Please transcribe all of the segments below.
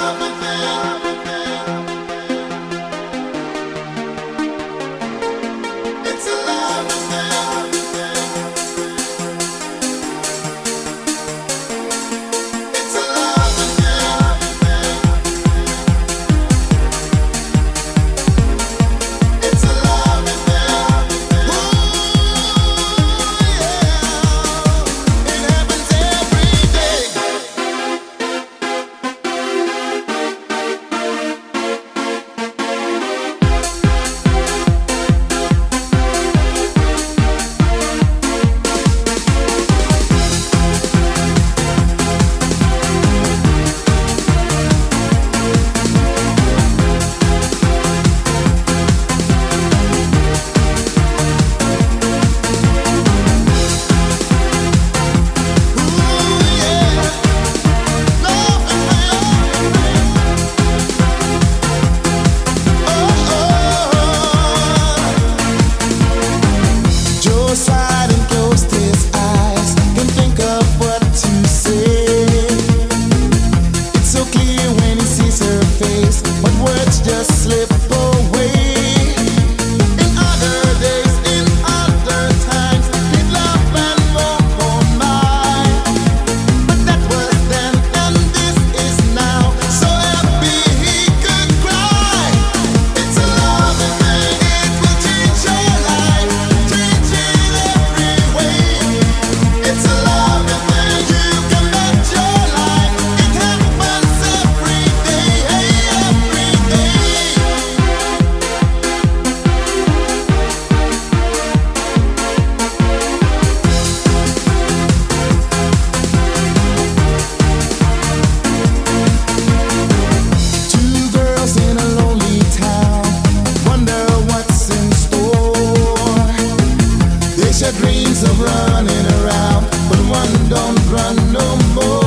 It the dreams of running around, but one don't run no more.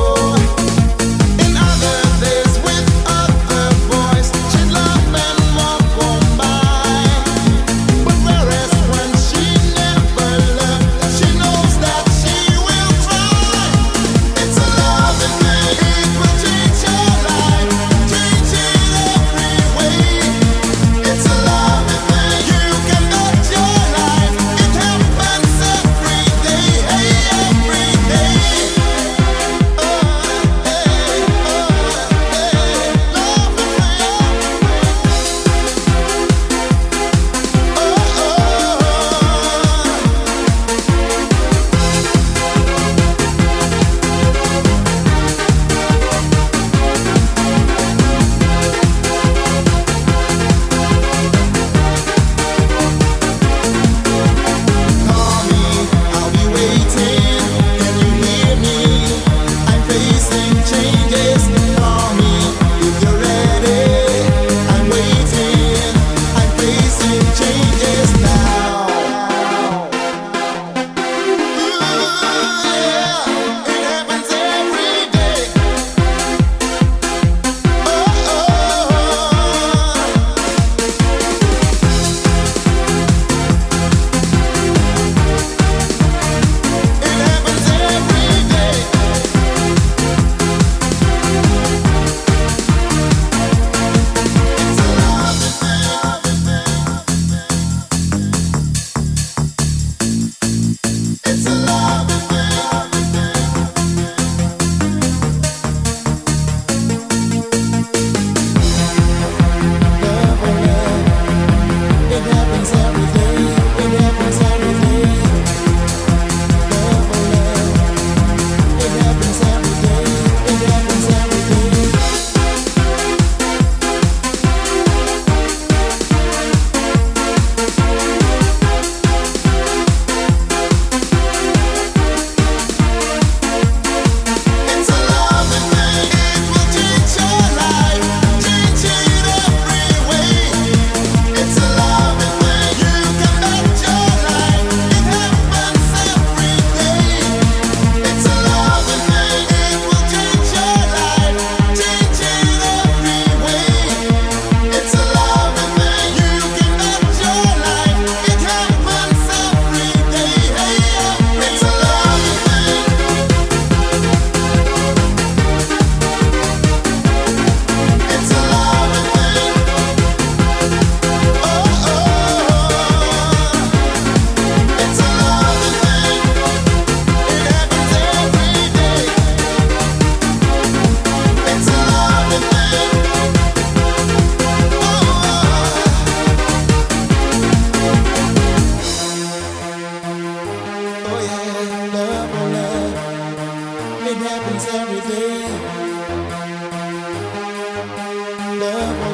Love